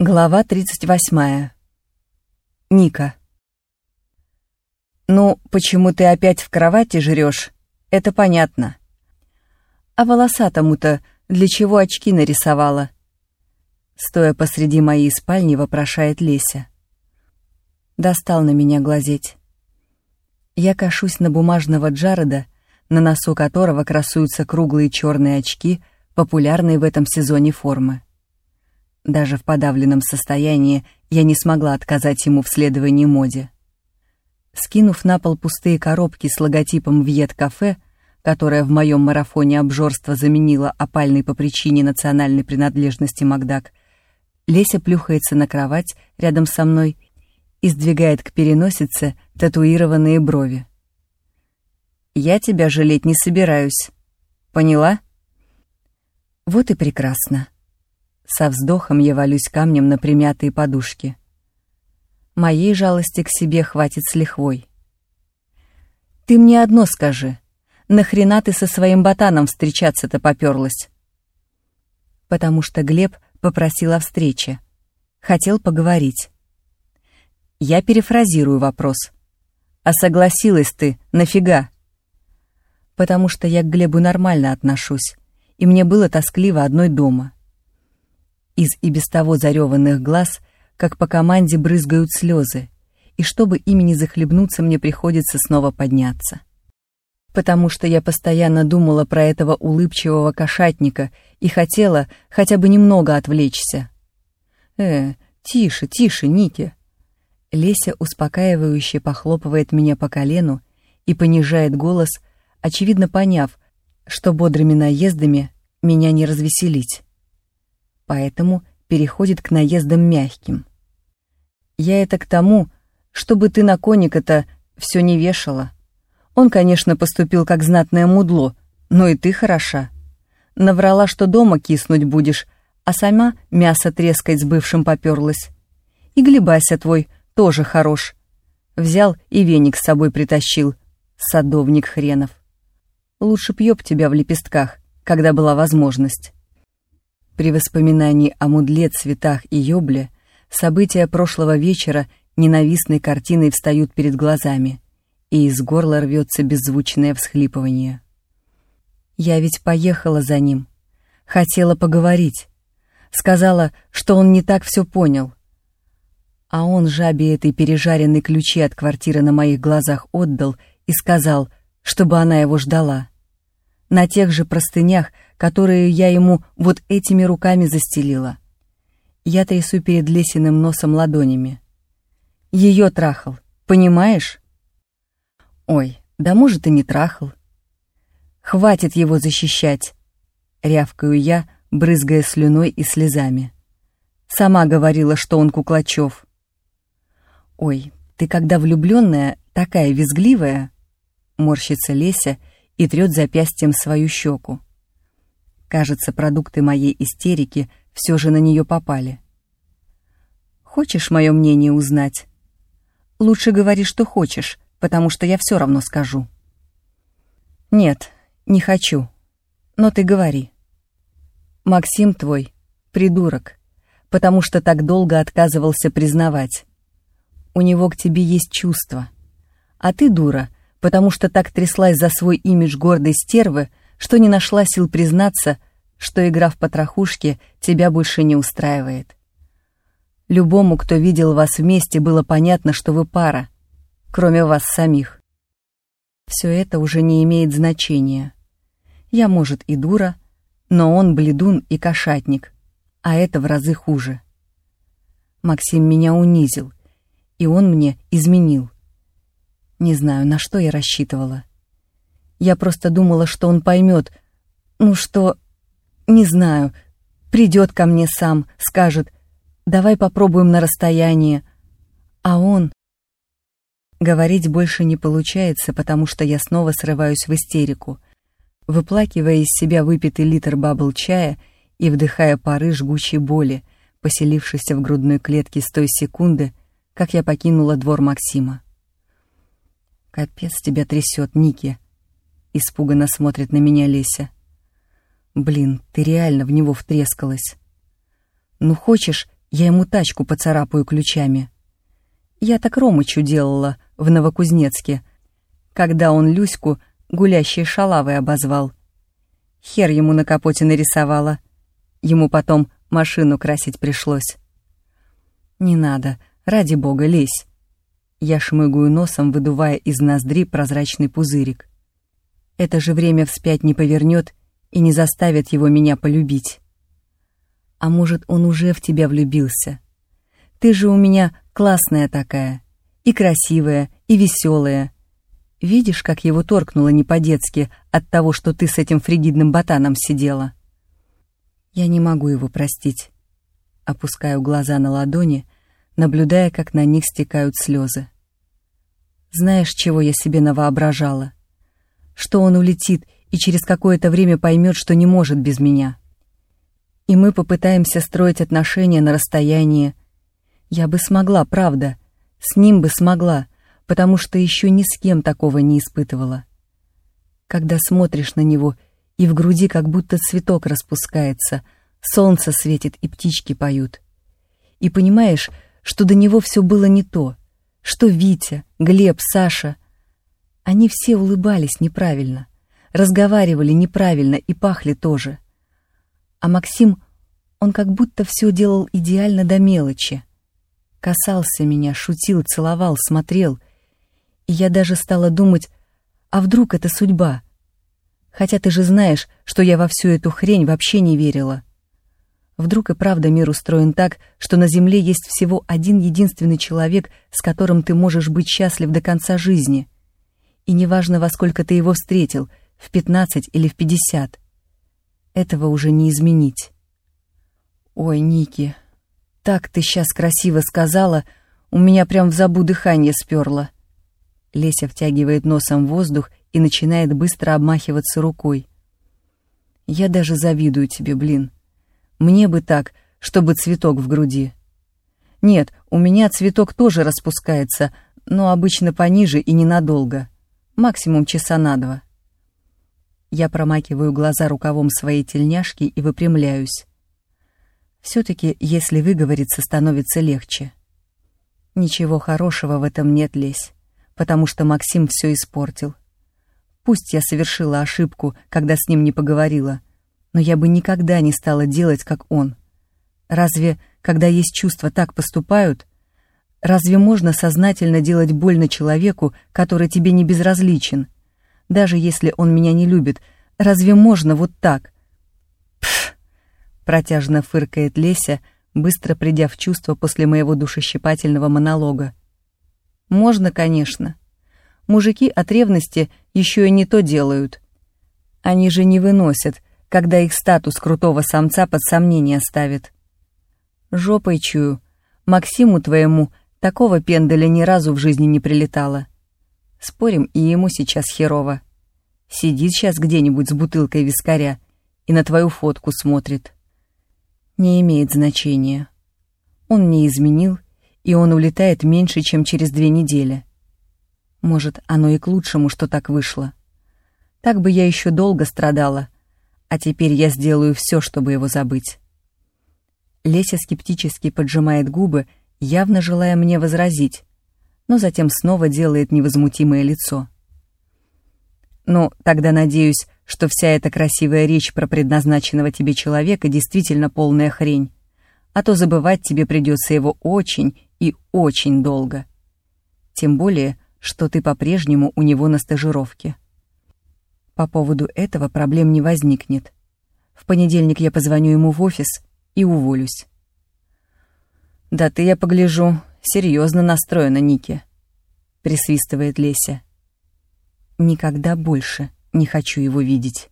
Глава 38. Ника. «Ну, почему ты опять в кровати жрешь? Это понятно. А волоса тому-то для чего очки нарисовала?» Стоя посреди моей спальни, вопрошает Леся. Достал на меня глазеть. Я кашусь на бумажного Джареда, на носу которого красуются круглые черные очки, популярные в этом сезоне формы. Даже в подавленном состоянии я не смогла отказать ему в следовании моде. Скинув на пол пустые коробки с логотипом «Вьет-кафе», которая в моем марафоне обжорства заменила опальной по причине национальной принадлежности Макдак, Леся плюхается на кровать рядом со мной и сдвигает к переносице татуированные брови. «Я тебя жалеть не собираюсь. Поняла?» «Вот и прекрасно», со вздохом я валюсь камнем на примятые подушки. Моей жалости к себе хватит с лихвой. Ты мне одно скажи. Нахрена ты со своим ботаном встречаться-то попёрлась? Потому что Глеб попросил о встрече. Хотел поговорить. Я перефразирую вопрос. А согласилась ты, нафига? Потому что я к Глебу нормально отношусь, и мне было тоскливо одной дома — из и без того зареванных глаз, как по команде брызгают слезы, и чтобы ими не захлебнуться, мне приходится снова подняться. Потому что я постоянно думала про этого улыбчивого кошатника и хотела хотя бы немного отвлечься. «Э, тише, тише, Ники!» Леся успокаивающе похлопывает меня по колену и понижает голос, очевидно поняв, что бодрыми наездами меня не развеселить поэтому переходит к наездам мягким. Я это к тому, чтобы ты на коника-то все не вешала. Он, конечно, поступил как знатное мудло, но и ты хороша. Наврала, что дома киснуть будешь, а сама мясо трескать с бывшим поперлась. И Глебася твой тоже хорош. Взял и веник с собой притащил, садовник хренов. Лучше пьёб тебя в лепестках, когда была возможность. При воспоминании о мудле, цветах и ёбле события прошлого вечера ненавистной картиной встают перед глазами, и из горла рвется беззвучное всхлипывание. Я ведь поехала за ним, хотела поговорить, сказала, что он не так все понял. А он жабе этой пережаренной ключи от квартиры на моих глазах отдал и сказал, чтобы она его ждала. На тех же простынях, которые я ему вот этими руками застелила. Я трясу перед Лесиным носом ладонями. Ее трахал, понимаешь? Ой, да может и не трахал. Хватит его защищать, рявкаю я, брызгая слюной и слезами. Сама говорила, что он Куклачев. Ой, ты когда влюбленная, такая визгливая, морщится Леся и трет запястьем свою щеку. Кажется, продукты моей истерики все же на нее попали. Хочешь мое мнение узнать? Лучше говори, что хочешь, потому что я все равно скажу. Нет, не хочу. Но ты говори. Максим твой — придурок, потому что так долго отказывался признавать. У него к тебе есть чувства. А ты дура, потому что так тряслась за свой имидж гордой стервы, что не нашла сил признаться, что игра в потрохушки тебя больше не устраивает. Любому, кто видел вас вместе, было понятно, что вы пара, кроме вас самих. Все это уже не имеет значения. Я, может, и дура, но он бледун и кошатник, а это в разы хуже. Максим меня унизил, и он мне изменил. Не знаю, на что я рассчитывала. Я просто думала, что он поймет, ну что, не знаю, придет ко мне сам, скажет, давай попробуем на расстоянии. А он... Говорить больше не получается, потому что я снова срываюсь в истерику, выплакивая из себя выпитый литр бабл-чая и вдыхая пары жгучей боли, поселившейся в грудной клетке с той секунды, как я покинула двор Максима. «Капец тебя трясет, Ники!» — испуганно смотрит на меня Леся. «Блин, ты реально в него втрескалась. Ну хочешь, я ему тачку поцарапаю ключами. Я так Ромычу делала в Новокузнецке, когда он Люську гулящей шалавой обозвал. Хер ему на капоте нарисовала. Ему потом машину красить пришлось. «Не надо, ради бога, лезь!» Я шмыгаю носом, выдувая из ноздри прозрачный пузырик. Это же время вспять не повернет и не заставит его меня полюбить. А может, он уже в тебя влюбился? Ты же у меня классная такая, и красивая, и веселая. Видишь, как его торкнуло не по-детски от того, что ты с этим фригидным ботаном сидела? Я не могу его простить. Опускаю глаза на ладони, наблюдая, как на них стекают слезы. Знаешь, чего я себе навоображала? Что он улетит и через какое-то время поймет, что не может без меня. И мы попытаемся строить отношения на расстоянии. Я бы смогла, правда, с ним бы смогла, потому что еще ни с кем такого не испытывала. Когда смотришь на него — и в груди как будто цветок распускается, солнце светит и птички поют. И понимаешь, что до него все было не то, что Витя, Глеб, Саша. Они все улыбались неправильно, разговаривали неправильно и пахли тоже. А Максим, он как будто все делал идеально до мелочи. Касался меня, шутил, целовал, смотрел. И я даже стала думать, а вдруг это судьба — Хотя ты же знаешь, что я во всю эту хрень вообще не верила. Вдруг и правда мир устроен так, что на Земле есть всего один единственный человек, с которым ты можешь быть счастлив до конца жизни. И неважно, во сколько ты его встретил, в пятнадцать или в пятьдесят. Этого уже не изменить. Ой, Ники, так ты сейчас красиво сказала, у меня прям в забу дыхание сперло. Леся втягивает носом воздух и начинает быстро обмахиваться рукой. Я даже завидую тебе, блин. Мне бы так, чтобы цветок в груди. Нет, у меня цветок тоже распускается, но обычно пониже и ненадолго. Максимум часа на два. Я промакиваю глаза рукавом своей тельняшки и выпрямляюсь. Все-таки, если выговориться, становится легче. Ничего хорошего в этом нет, Лесь, потому что Максим все испортил. Пусть я совершила ошибку, когда с ним не поговорила, но я бы никогда не стала делать, как он. Разве, когда есть чувства, так поступают? Разве можно сознательно делать больно человеку, который тебе не безразличен? Даже если он меня не любит, разве можно вот так? Пф! Протяжно фыркает Леся, быстро придя в чувство после моего душещипательного монолога. Можно, конечно. Мужики от ревности еще и не то делают. Они же не выносят, когда их статус крутого самца под сомнение ставит. Жопой чую, Максиму твоему такого пенделя ни разу в жизни не прилетало. Спорим, и ему сейчас херово. Сидит сейчас где-нибудь с бутылкой вискаря и на твою фотку смотрит. Не имеет значения. Он не изменил, и он улетает меньше, чем через две недели. Может, оно и к лучшему, что так вышло. Так бы я еще долго страдала, а теперь я сделаю все, чтобы его забыть. Леся скептически поджимает губы, явно желая мне возразить, но затем снова делает невозмутимое лицо. «Ну, тогда надеюсь, что вся эта красивая речь про предназначенного тебе человека действительно полная хрень, а то забывать тебе придется его очень и очень долго. Тем более, что ты по-прежнему у него на стажировке. По поводу этого проблем не возникнет. В понедельник я позвоню ему в офис и уволюсь. «Да ты, я погляжу, серьезно настроена, Ники», — присвистывает Леся. «Никогда больше не хочу его видеть».